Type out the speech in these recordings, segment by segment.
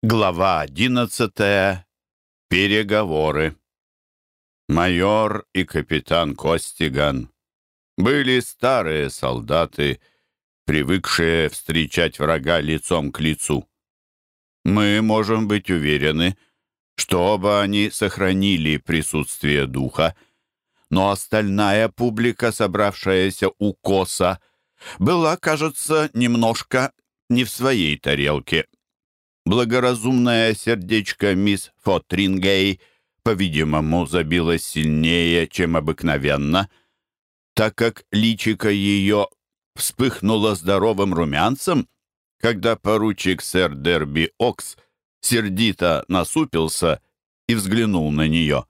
Глава одиннадцатая. Переговоры. Майор и капитан Костиган были старые солдаты, привыкшие встречать врага лицом к лицу. Мы можем быть уверены, что оба они сохранили присутствие духа, но остальная публика, собравшаяся у Коса, была, кажется, немножко не в своей тарелке — Благоразумное сердечко мисс Фотрингей, по-видимому, забилось сильнее, чем обыкновенно, так как личико ее вспыхнуло здоровым румянцем, когда поручик сэр Дерби Окс сердито насупился и взглянул на нее.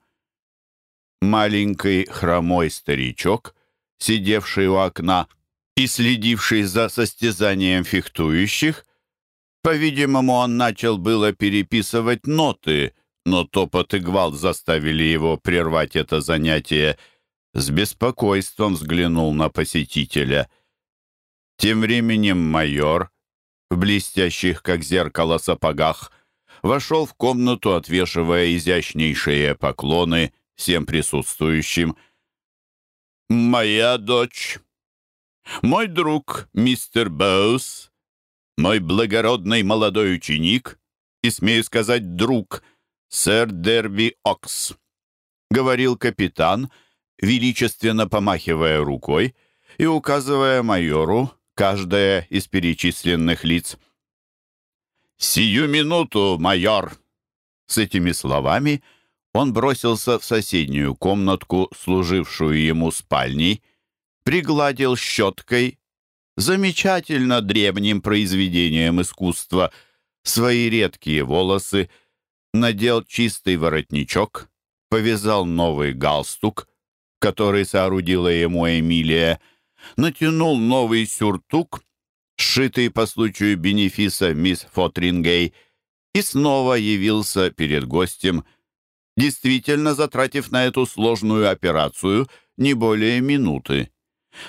Маленький хромой старичок, сидевший у окна и следивший за состязанием фехтующих, по-видимому, он начал было переписывать ноты, но топот и гвалт заставили его прервать это занятие. С беспокойством взглянул на посетителя. Тем временем майор, в блестящих, как зеркало, сапогах, вошел в комнату, отвешивая изящнейшие поклоны всем присутствующим. «Моя дочь, мой друг мистер Боус», мой благородный молодой ученик и, смею сказать, друг, сэр Дерби Окс», — говорил капитан, величественно помахивая рукой и указывая майору каждое из перечисленных лиц. «Сию минуту, майор!» С этими словами он бросился в соседнюю комнатку, служившую ему спальней, пригладил щеткой замечательно древним произведением искусства, свои редкие волосы, надел чистый воротничок, повязал новый галстук, который соорудила ему Эмилия, натянул новый сюртук, сшитый по случаю бенефиса мисс Фотрингей, и снова явился перед гостем, действительно затратив на эту сложную операцию не более минуты.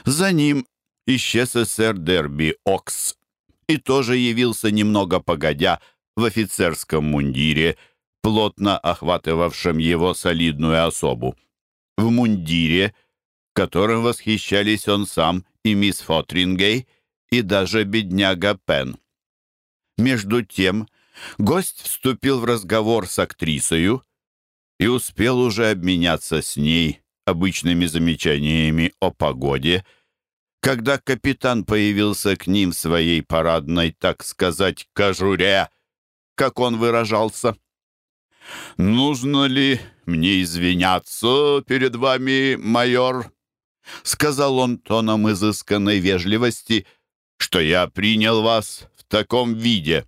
За ним исчез эсэр Дерби Окс и тоже явился немного погодя в офицерском мундире, плотно охватывавшем его солидную особу. В мундире, которым восхищались он сам и мисс Фотрингей, и даже бедняга Пен. Между тем, гость вступил в разговор с актрисою и успел уже обменяться с ней обычными замечаниями о погоде — когда капитан появился к ним в своей парадной, так сказать, кожуре, как он выражался. «Нужно ли мне извиняться перед вами, майор?» — сказал он тоном изысканной вежливости, «что я принял вас в таком виде».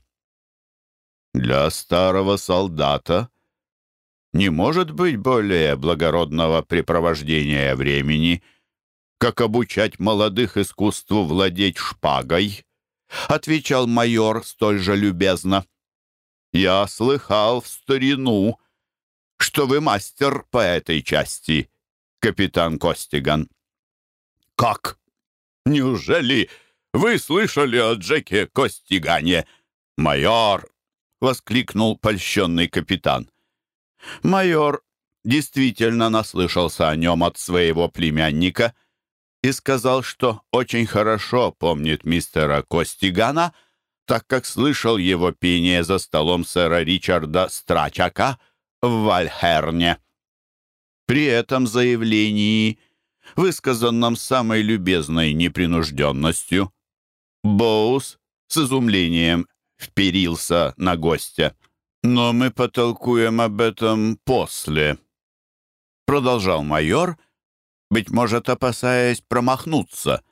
Для старого солдата не может быть более благородного препровождения времени — как обучать молодых искусству владеть шпагой», — отвечал майор столь же любезно. «Я слыхал в старину, что вы мастер по этой части, капитан Костиган». «Как? Неужели вы слышали о Джеке Костигане?» «Майор!» — воскликнул польщенный капитан. Майор действительно наслышался о нем от своего племянника — и сказал, что очень хорошо помнит мистера Костигана, так как слышал его пение за столом сэра Ричарда Страчака в Вальхерне. При этом заявлении, высказанном самой любезной непринужденностью, Боус с изумлением вперился на гостя. «Но мы потолкуем об этом после», — продолжал майор, — быть может, опасаясь промахнуться.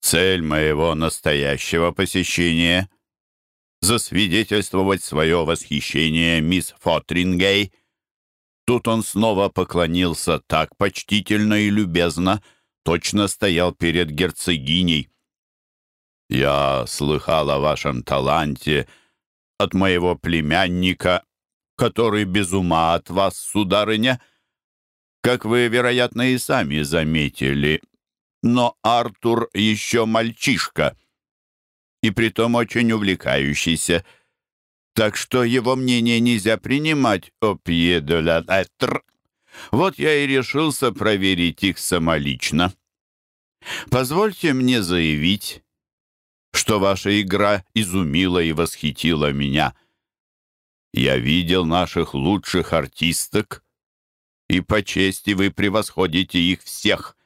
Цель моего настоящего посещения — засвидетельствовать свое восхищение мисс Фотрингей. Тут он снова поклонился так почтительно и любезно, точно стоял перед герцогиней. «Я слыхал о вашем таланте от моего племянника, который без ума от вас, сударыня», как вы, вероятно, и сами заметили. Но Артур еще мальчишка, и притом очень увлекающийся. так что его мнение нельзя принимать о пье де ла lettre. Вот я и решился проверить их самолично. Позвольте мне заявить, что ваша игра изумила и восхитила меня. Я видел наших лучших артисток, и по чести вы превосходите их всех.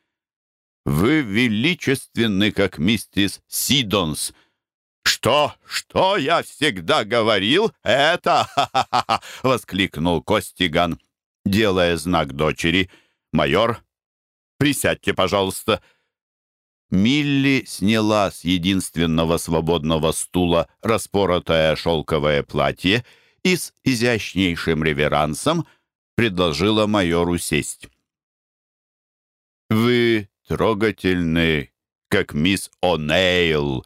Вы величественны, как миссис Сидонс. «Что? Что я всегда говорил? Это...» — воскликнул Костиган, делая знак дочери. «Майор, присядьте, пожалуйста». Милли сняла с единственного свободного стула распоротое шелковое платье и с изящнейшим реверансом предложила майору сесть. «Вы трогательны, как мисс О'Нейл»,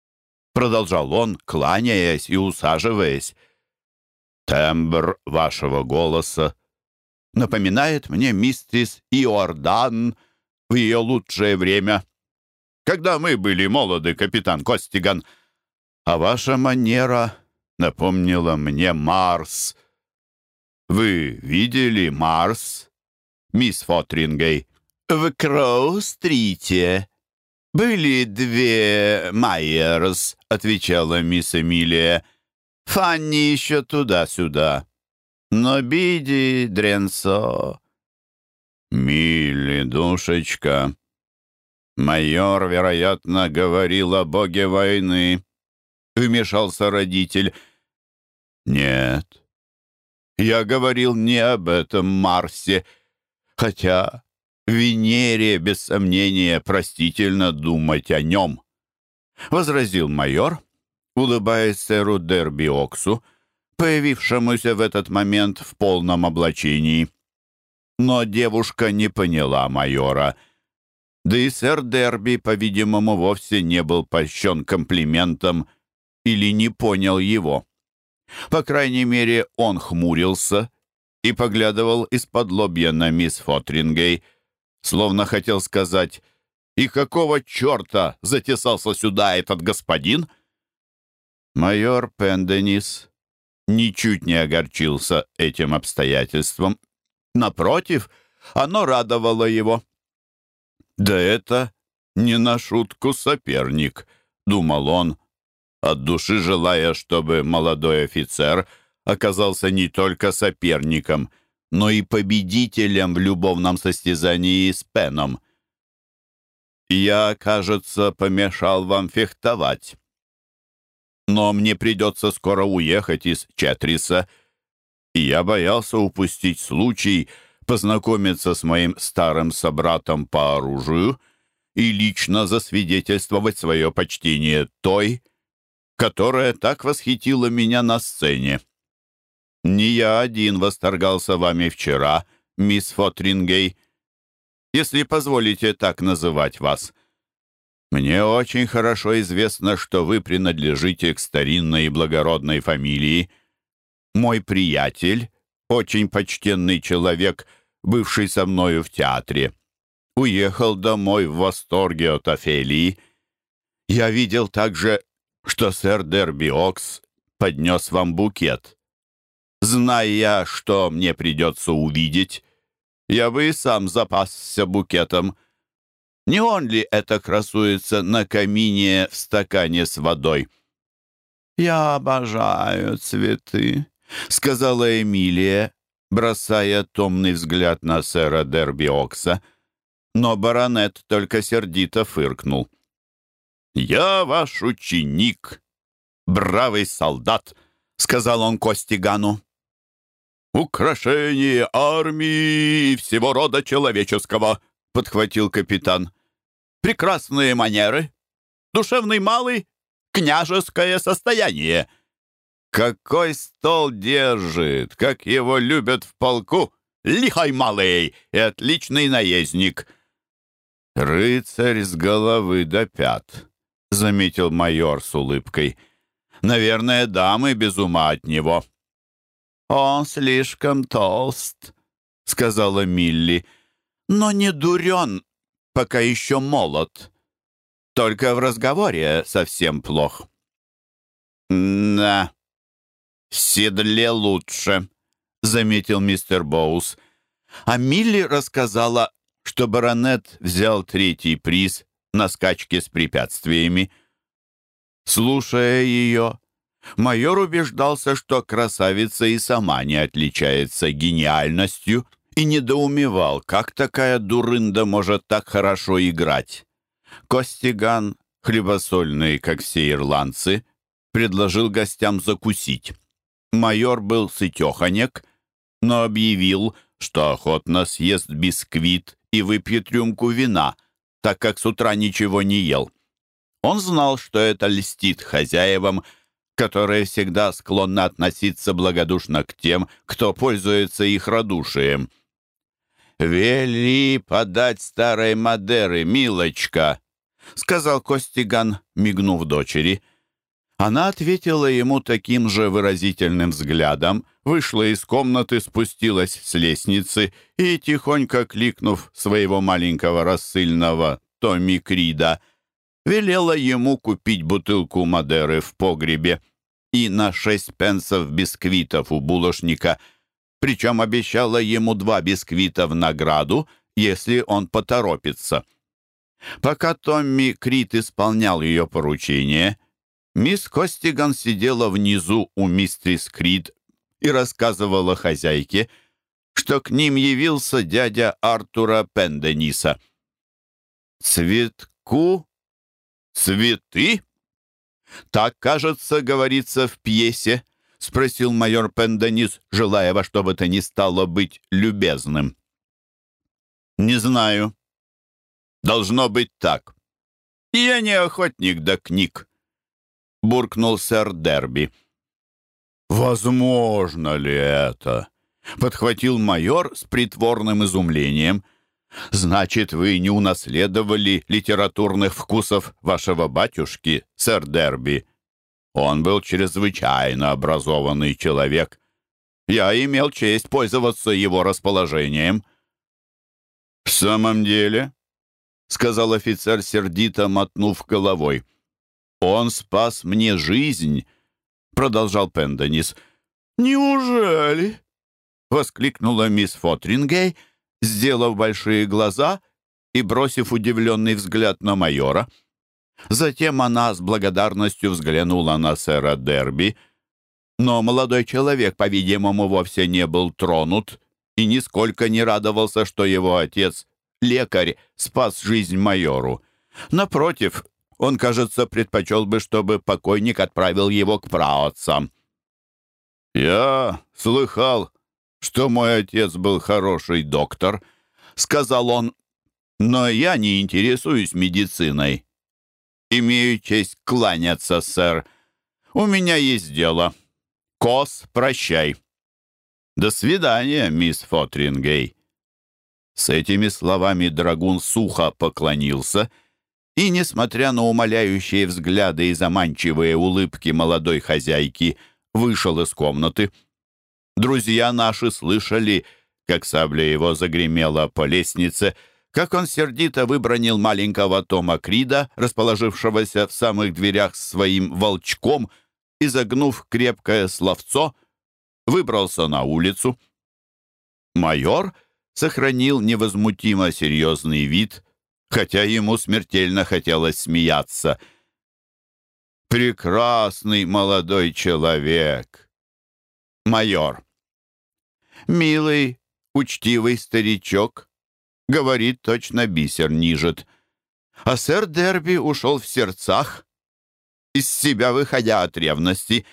— продолжал он, кланяясь и усаживаясь. «Тембр вашего голоса напоминает мне миссис Иордан в ее лучшее время, когда мы были молоды, капитан Костиган, а ваша манера напомнила мне Марс. Вы видели Марс, мисс Фотрингей?» В Кроу-стрите были две Майерс, отвечала мисс Эмилия. Фанни еще туда-сюда. Но Биди, Дренсо... Милли, душечка. Майор, вероятно, говорил о боге войны. Вмешался родитель. Нет, я говорил не об этом Марсе, хотя Венере, без сомнения, простительно думать о нем», — возразил майор, улыбаясь сэру Дерби Оксу, появившемуся в этот момент в полном облачении. Но девушка не поняла майора, да и сэр Дерби, по-видимому, вовсе не был польщен комплиментом или не понял его. По крайней мере, он хмурился и поглядывал из-под лобья на мисс Фотрингей — словно хотел сказать «И какого черта затесался сюда этот господин?» Майор Пенденис ничуть не огорчился этим обстоятельством. Напротив, оно радовало его. «Да это не на шутку соперник», — думал он, от души желая, чтобы молодой офицер оказался не только соперником — но и победителем в любовном состязании с Пеном. «Я, кажется, помешал вам фехтовать. Но мне придется скоро уехать из Четриса, и я боялся упустить случай познакомиться с моим старым собратом по оружию и лично засвидетельствовать свое почтение той, которая так восхитила меня на сцене. Не я один восторгался вами вчера, мисс Фотрингей, если позволите так называть вас. Мне очень хорошо известно, что вы принадлежите к старинной и благородной фамилии. Мой приятель, очень почтенный человек, бывший со мною в театре, уехал домой в восторге от Офелии. Я видел также, что сэр Дерби Окс поднес вам букет. Зная, что мне придется увидеть, я бы и сам запасся букетом. Не он ли это красуется на камине в стакане с водой? «Я обожаю цветы», — сказала Эмилия, бросая томный взгляд на сэра Дерби Окса. Но баронет только сердито фыркнул. «Я ваш ученик, бравый солдат», — сказал он Костигану украшение армии и всего рода человеческого», — подхватил капитан. «Прекрасные манеры, душевный малый, княжеское состояние. Какой стол держит, как его любят в полку, лихой малый и отличный наездник». «Рыцарь с головы до пят», — заметил майор с улыбкой. «Наверное, дамы без ума от него». «Он слишком толст», — сказала Милли, «но не дурен, пока еще молод. Только в разговоре совсем плох». «Да, в седле лучше», — заметил мистер Боус. А Милли рассказала, что баронет взял третий приз на скачке с препятствиями. Слушая ее, майор убеждался, что красавица и сама не отличается гениальностью и недоумевал, как такая дурында может так хорошо играть. Костиган, хлебосольный, как все ирландцы, предложил гостям закусить. Майор был сытеханек, но объявил, что охотно съест бисквит и выпьет рюмку вина, так как с утра ничего не ел. Он знал, что это льстит хозяевам, которые всегда склонны относиться благодушно к тем, кто пользуется их радушием. «Вели подать старой Мадеры, милочка!» — сказал Костиган, мигнув дочери — она ответила ему таким же выразительным взглядом, вышла из комнаты, спустилась с лестницы и, тихонько кликнув своего маленького рассыльного Томми Крида, велела ему купить бутылку Мадеры в погребе и на шесть пенсов бисквитов у булочника, причем обещала ему два бисквита в награду, если он поторопится. Пока Томми Крид исполнял ее поручение — Мисс Костиган сидела внизу у мистрис Крид и рассказывала хозяйке, что к ним явился дядя Артура Пендениса. «Цветку? Цветы?» «Так, кажется, говорится в пьесе», — спросил майор Пенденис, желая во что бы то ни стало быть любезным. «Не знаю. Должно быть так. Я не охотник до книг. — буркнул сэр Дерби. «Возможно ли это?» — подхватил майор с притворным изумлением. «Значит, вы не унаследовали литературных вкусов вашего батюшки, сэр Дерби. Он был чрезвычайно образованный человек. Я имел честь пользоваться его расположением». «В самом деле?» — сказал офицер, сердито мотнув головой. — «Он спас мне жизнь», — продолжал Пенденис. «Неужели?» — воскликнула мисс Фотрингей, сделав большие глаза и бросив удивленный взгляд на майора. Затем она с благодарностью взглянула на сэра Дерби, но молодой человек, по-видимому, вовсе не был тронут и нисколько не радовался, что его отец, лекарь, спас жизнь майору. Напротив, он, кажется, предпочел бы, чтобы покойник отправил его к праотцам. «Я слыхал, что мой отец был хороший доктор», — сказал он, «но я не интересуюсь медициной. Имею честь кланяться, сэр. У меня есть дело. Кос, прощай». «До свидания, мисс Фотрингей». С этими словами драгун сухо поклонился — и, несмотря на умоляющие взгляды и заманчивые улыбки молодой хозяйки, вышел из комнаты. Друзья наши слышали, как сабля его загремела по лестнице, как он сердито выбронил маленького Тома Крида, расположившегося в самых дверях своим волчком, и, загнув крепкое словцо, выбрался на улицу. Майор сохранил невозмутимо серьезный вид — хотя ему смертельно хотелось смеяться. «Прекрасный молодой человек!» «Майор!» «Милый, учтивый старичок!» Говорит, точно бисер нижет. А сэр Дерби ушел в сердцах, из себя выходя от ревности,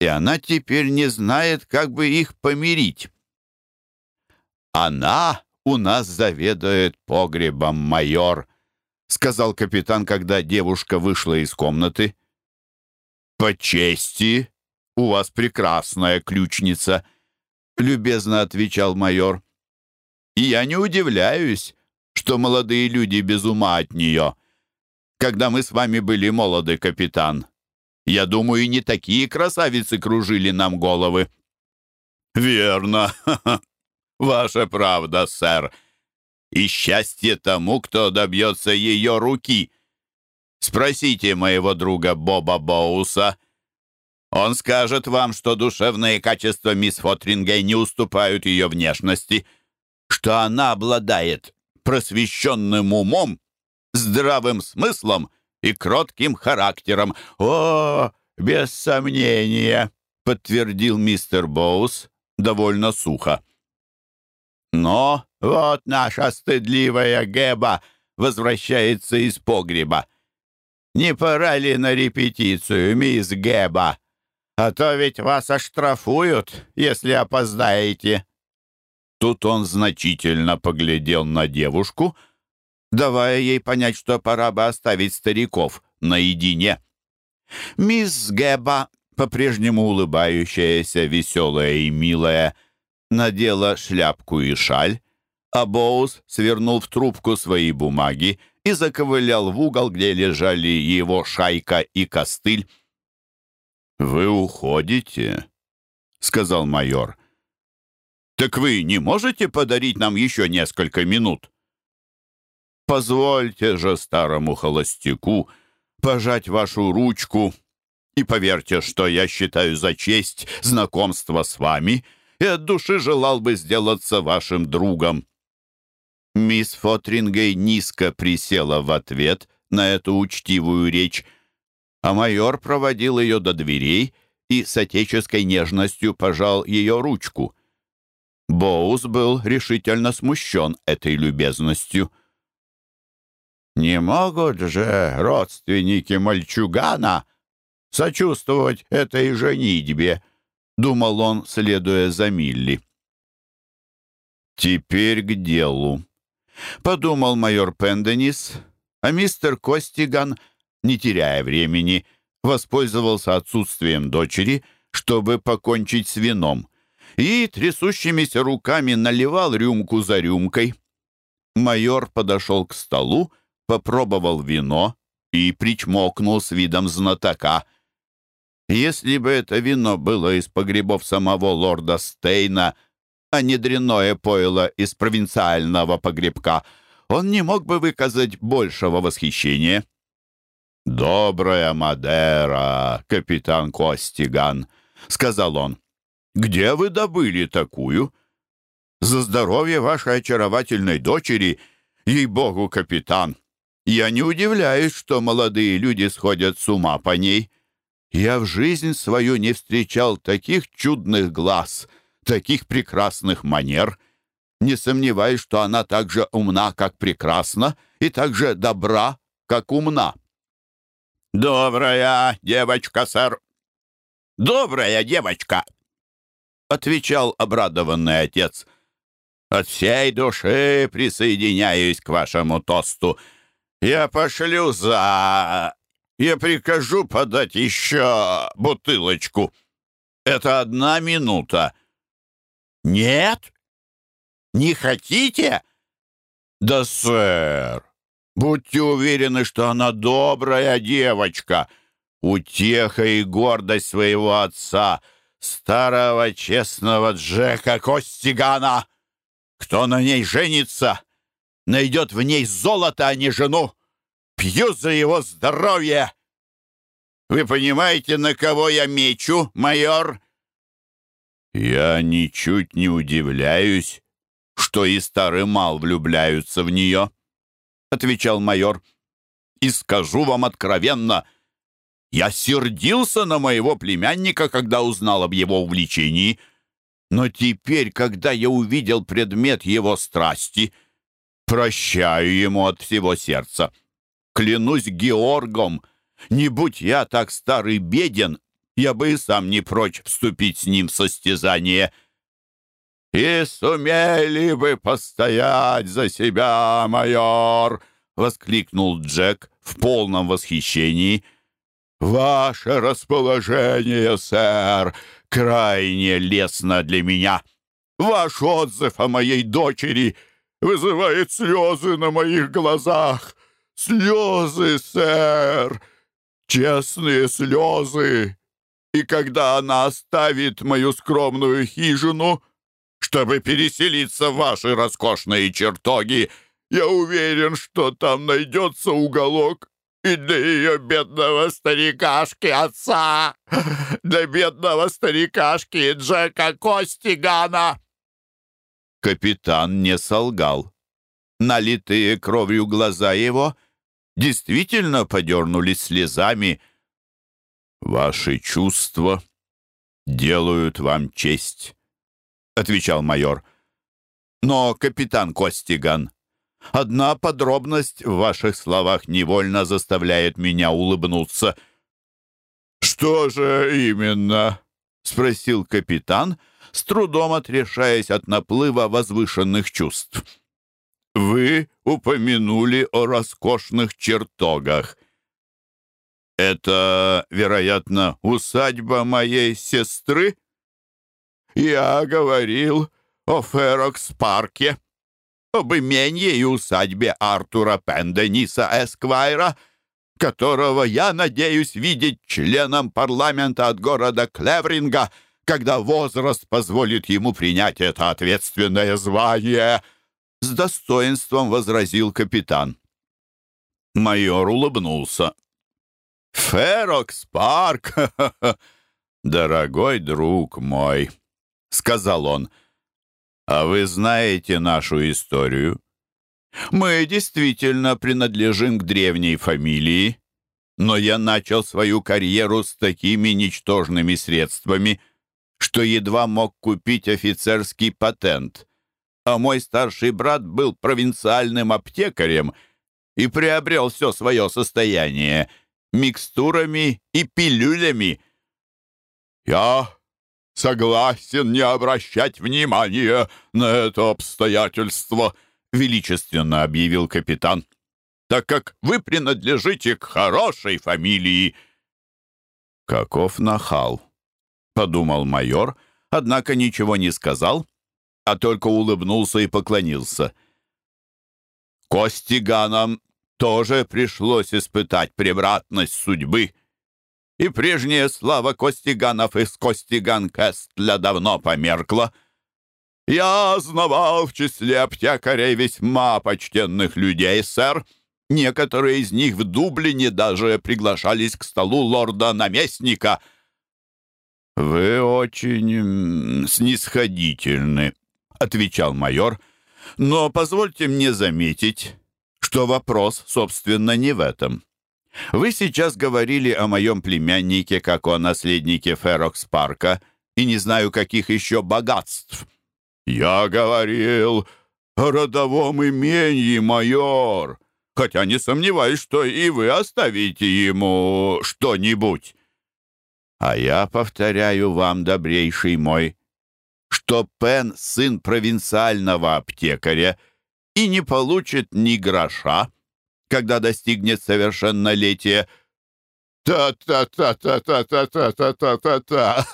и она теперь не знает, как бы их помирить. Она у нас заведует погребом майор», — сказал капитан, когда девушка вышла из комнаты. «По чести, у вас прекрасная ключница», — любезно отвечал майор. «И я не удивляюсь, что молодые люди без ума от нее. Когда мы с вами были молоды, капитан, я думаю, и не такие красавицы кружили нам головы». «Верно», «Ваша правда, сэр. И счастье тому, кто добьется ее руки. Спросите моего друга Боба Боуса. Он скажет вам, что душевные качества мисс Фотрингей не уступают ее внешности, что она обладает просвещенным умом, здравым смыслом и кротким характером. О, без сомнения, подтвердил мистер Боус довольно сухо. Но вот наша стыдливая Геба возвращается из погреба. Не пора ли на репетицию, мисс Геба? А то ведь вас оштрафуют, если опоздаете». Тут он значительно поглядел на девушку, давая ей понять, что пора бы оставить стариков наедине. Мисс Геба, по-прежнему улыбающаяся, веселая и милая, надела шляпку и шаль, а Боус свернул в трубку свои бумаги и заковылял в угол, где лежали его шайка и костыль. «Вы уходите?» — сказал майор. «Так вы не можете подарить нам еще несколько минут?» «Позвольте же старому холостяку пожать вашу ручку и поверьте, что я считаю за честь знакомство с вами и от души желал бы сделаться вашим другом». Мисс Фотрингей низко присела в ответ на эту учтивую речь, а майор проводил ее до дверей и с отеческой нежностью пожал ее ручку. Боус был решительно смущен этой любезностью. «Не могут же родственники мальчугана сочувствовать этой женитьбе», — думал он, следуя за Милли. «Теперь к делу», — подумал майор Пенденис, а мистер Костиган — не теряя времени, воспользовался отсутствием дочери, чтобы покончить с вином, и трясущимися руками наливал рюмку за рюмкой. Майор подошел к столу, попробовал вино и причмокнул с видом знатока. Если бы это вино было из погребов самого лорда Стейна, а не дрянное пойло из провинциального погребка, он не мог бы выказать большего восхищения. «Добрая Мадера, капитан Костиган», — сказал он. «Где вы добыли такую?» «За здоровье вашей очаровательной дочери, ей-богу, капитан! Я не удивляюсь, что молодые люди сходят с ума по ней. Я в жизнь свою не встречал таких чудных глаз, таких прекрасных манер. Не сомневаюсь, что она так же умна, как прекрасна, и так же добра, как умна». «Добрая девочка, сэр!» «Добрая девочка!» — отвечал обрадованный отец. «От всей души присоединяюсь к вашему тосту. Я пошлю за... Я прикажу подать еще бутылочку. Это одна минута». «Нет? Не хотите?» «Да, сэр, Будьте уверены, что она добрая девочка, утеха и гордость своего отца, старого честного Джека Костигана. Кто на ней женится, найдет в ней золото, а не жену. Пью за его здоровье. Вы понимаете, на кого я мечу, майор?» «Я ничуть не удивляюсь, что и старый мал влюбляются в нее». — отвечал майор. «И скажу вам откровенно, я сердился на моего племянника, когда узнал об его увлечении. Но теперь, когда я увидел предмет его страсти, прощаю ему от всего сердца. Клянусь Георгом, не будь я так старый беден, я бы и сам не прочь вступить с ним в состязание». «И сумели бы постоять за себя, майор!» — воскликнул Джек в полном восхищении. «Ваше расположение, сэр, крайне лестно для меня. Ваш отзыв о моей дочери вызывает слезы на моих глазах. Слезы, сэр, честные слезы. И когда она оставит мою скромную хижину, чтобы переселиться в ваши роскошные чертоги. Я уверен, что там найдется уголок, и для ее бедного старикашки отца, для бедного старикашки Джека Костигана!» Капитан не солгал. Налитые кровью глаза его действительно подернулись слезами. «Ваши чувства делают вам честь», — отвечал майор. «Но, капитан Костиган, одна подробность в ваших словах невольно заставляет меня улыбнуться». «Что же именно?» — спросил капитан, с трудом отрешаясь от наплыва возвышенных чувств. «Вы упомянули о роскошных чертогах. Это, вероятно, усадьба моей сестры? Я говорил о Ферокс-парке, об имении и усадьбе Артура Пендениса Эсквайра, которого я надеюсь видеть членом парламента от города Клевринга — когда возраст позволит ему принять это ответственное звание!» С достоинством возразил капитан. Майор улыбнулся. «Ферокс Парк! Дорогой друг мой!» — сказал он. «А вы знаете нашу историю? Мы действительно принадлежим к древней фамилии, но я начал свою карьеру с такими ничтожными средствами — что едва мог купить офицерский патент, а мой старший брат был провинциальным аптекарем и приобрел все свое состояние микстурами и пилюлями. «Я согласен не обращать внимания на это обстоятельство», — величественно объявил капитан, «так как вы принадлежите к хорошей фамилии». Каков нахал! подумал майор, однако ничего не сказал, а только улыбнулся и поклонился. Костиганам тоже пришлось испытать превратность судьбы. И прежняя слава Костиганов из Костиган-Кестля давно померкла. Я знавал в числе аптекарей весьма почтенных людей, сэр. Некоторые из них в Дублине даже приглашались к столу лорда-наместника — «Вы очень снисходительны», — отвечал майор. «Но позвольте мне заметить, что вопрос, собственно, не в этом. Вы сейчас говорили о моем племяннике, как о наследнике Ферокс-парка, и не знаю, каких еще богатств». «Я говорил о родовом имении, майор, хотя не сомневаюсь, что и вы оставите ему что-нибудь». А я повторяю вам, добрейший мой, что Пен — сын провинциального аптекаря и не получит ни гроша, когда достигнет совершеннолетия. «Та-та-та-та-та-та-та-та-та!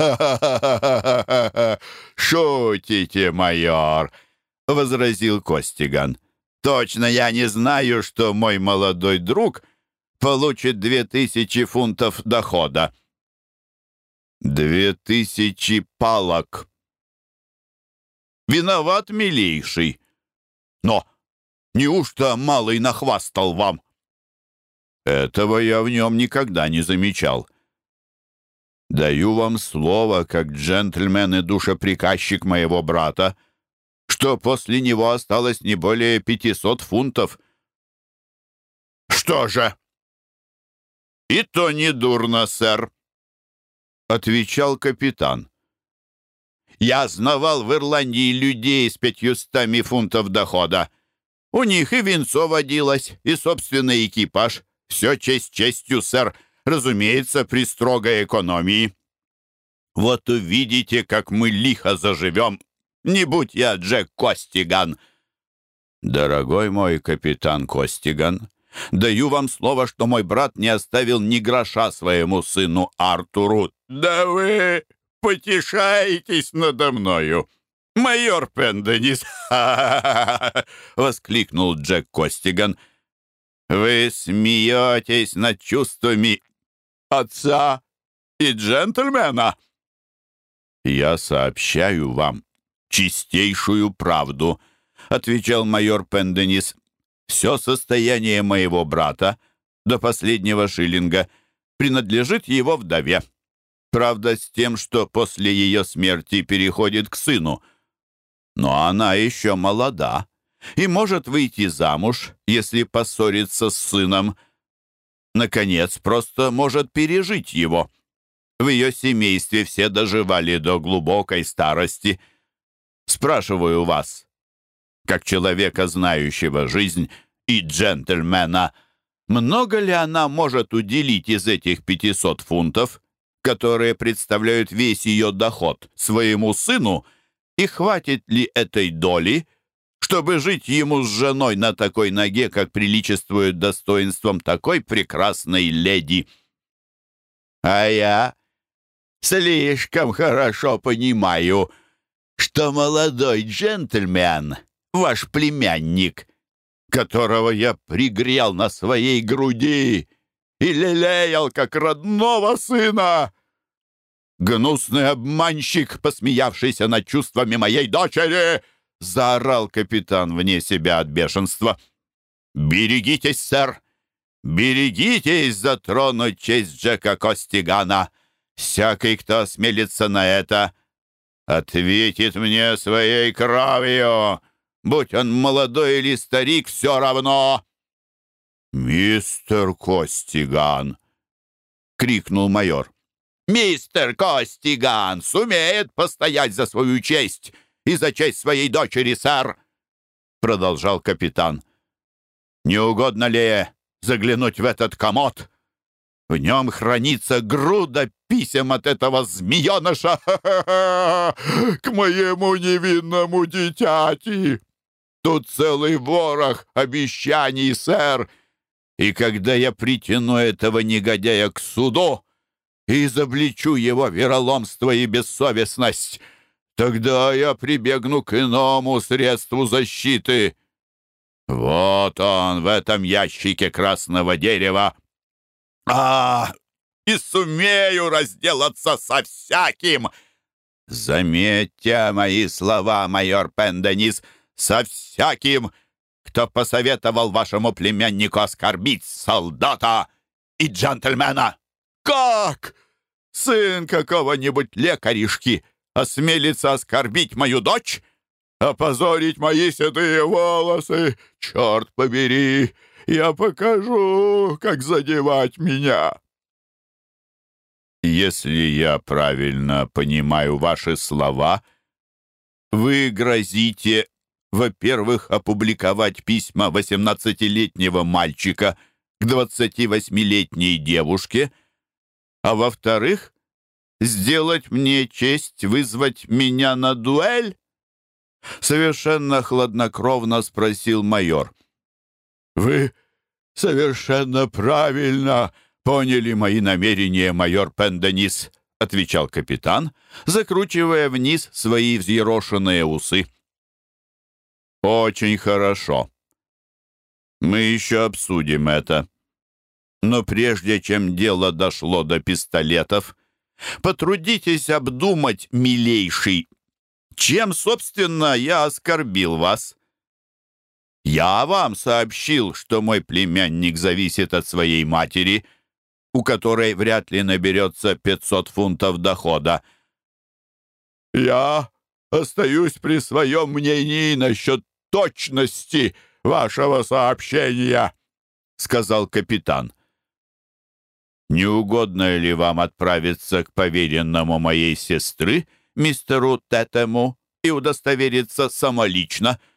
Виноват, милейший. Но неужто малый нахвастал вам? Этого я в нем никогда не замечал. Даю вам слово, как джентльмен и душеприказчик моего брата, что после него осталось не более пятисот фунтов. Что же? И то не дурно, сэр. — отвечал капитан. «Я знавал в Ирландии людей с пятьюстами фунтов дохода. У них и венцо водилось, и собственный экипаж. Все честь честью, сэр, разумеется, при строгой экономии. Вот увидите, как мы лихо заживем. Не будь я Джек Костиган!» «Дорогой мой капитан Костиган», Даю вам слово, что мой брат не оставил ни гроша своему сыну Артуру. Да вы потешаетесь надо мною, майор Пенденис! — воскликнул Джек Костиган. Вы смеетесь над чувствами отца и джентльмена. Я сообщаю вам чистейшую правду, — отвечал майор Пенденис. Все состояние моего брата до последнего шиллинга, принадлежит его вдове. Правда, с тем, что после ее смерти переходит к сыну. Но она еще молода и может выйти замуж, если поссорится с сыном. Наконец, просто может пережить его. В ее семействе все доживали до глубокой старости. Спрашиваю вас, как человека, знающего жизнь, и джентльмена, много ли она может уделить из этих 500 фунтов, которые представляют весь ее доход, своему сыну, и хватит ли этой доли, чтобы жить ему с женой на такой ноге, как приличествует достоинством такой прекрасной леди? А я слишком хорошо понимаю, что молодой джентльмен, ваш племянник, которого я пригрел на своей груди и лелеял как родного сына, гнусный обманщик, посмеявшийся над чувствами моей дочери, заорал капитан вне себя от бешенства. «Берегитесь, сэр! Берегитесь затронуть честь Джека Костигана!» Всякий, кто осмелится на это, ответит мне своей кровью. Будь он молодой или старик, все равно. «Мистер Костиган!» — крикнул майор. «Мистер Костиган сумеет постоять за свою честь и за честь своей дочери, сэр!» — продолжал капитан. «Не угодно ли заглянуть в этот комод?» В нем хранится груда писем от этого змееныша к моему невинному дитяти. Тут целый ворох обещаний, сэр. И когда я притяну этого негодяя к суду и изобличу его вероломство и бессовестность, тогда я прибегну к иному средству защиты. Вот он в этом ящике красного дерева. А, и сумею разделаться со всяким. Заметьте мои слова, майор Пенденис, со всяким, кто посоветовал вашему племяннику оскорбить солдата и джентльмена. Как? Сын какого-нибудь лекаришки осмелится оскорбить мою дочь? Опозорить мои седые волосы? Черт побери! Я покажу, как задевать меня!» «Если я правильно понимаю ваши слова, вы грозите, во-первых, опубликовать письма 18-летнего мальчика к 28-летней девушке, а во-вторых, сделать мне честь вызвать меня на дуэль?» Совершенно хладнокровно спросил майор. «Вы совершенно правильно поняли мои намерения, майор Пенденис», отвечал капитан, закручивая вниз свои взъерошенные усы. «Очень хорошо. Мы еще обсудим это. Но прежде чем дело дошло до пистолетов, потрудитесь обдумать, милейший, чем, собственно, я оскорбил вас». Я вам сообщил, что мой племянник зависит от своей матери, у которой вряд ли наберется 500 фунтов дохода. Я остаюсь при своем мнении насчет точности вашего сообщения, сказал капитан. Не угодно ли вам отправиться к поверенному моей сестры, мистеру Тетему, и удостовериться самолично —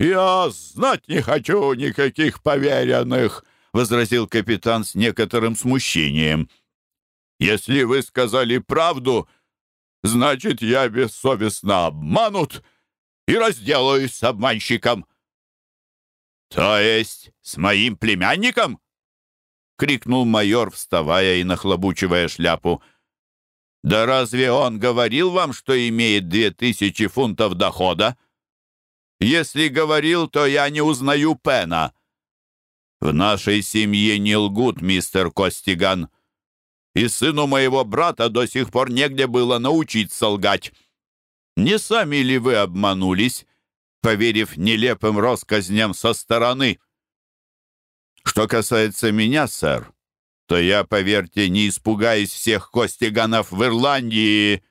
«Я знать не хочу никаких поверенных», — возразил капитан с некоторым смущением. «Если вы сказали правду, значит, я бессовестно обманут и разделаюсь с обманщиком». «То есть с моим племянником?» — крикнул майор, вставая и нахлобучивая шляпу. «Да разве он говорил вам, что имеет две тысячи фунтов дохода?» Если говорил, то я не узнаю Пена. В нашей семье не лгут, мистер Костиган. И сыну моего брата до сих пор негде было научиться лгать. Не сами ли вы обманулись, поверив нелепым россказням со стороны? Что касается меня, сэр, то я, поверьте, не испугаюсь всех костиганов в Ирландии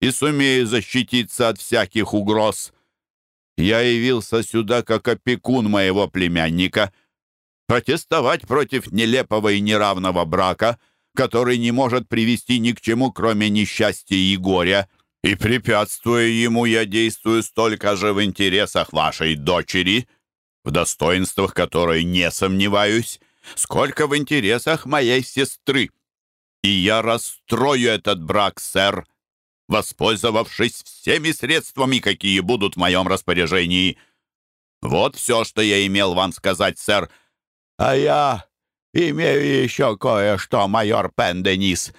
и сумею защититься от всяких угроз. Я явился сюда как опекун моего племянника, протестовать против нелепого и неравного брака, который не может привести ни к чему, кроме несчастья и горя, и, препятствуя ему, я действую столько же в интересах вашей дочери, в достоинствах которой не сомневаюсь, сколько в интересах моей сестры. И я расстрою этот брак, сэр, воспользовавшись всеми средствами, какие будут в моем распоряжении. Вот все, что я имел вам сказать, сэр. А я имею еще кое-что, майор Пенденис.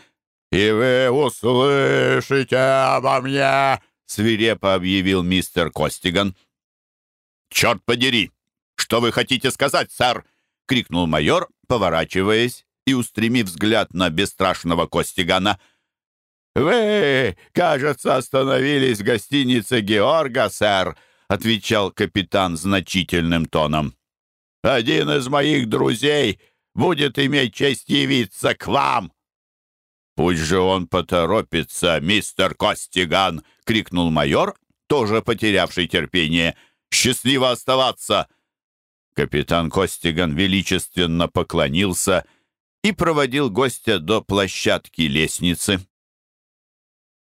И вы услышите обо мне, свирепо объявил мистер Костиган. «Черт подери! Что вы хотите сказать, сэр?» — крикнул майор, поворачиваясь и устремив взгляд на бесстрашного Костигана — «Вы, кажется, остановились в гостинице Георга, сэр», — отвечал капитан значительным тоном. «Один из моих друзей будет иметь честь явиться к вам». «Пусть же он поторопится, мистер Костиган!» — крикнул майор, тоже потерявший терпение. «Счастливо оставаться!» Капитан Костиган величественно поклонился и проводил гостя до площадки лестницы.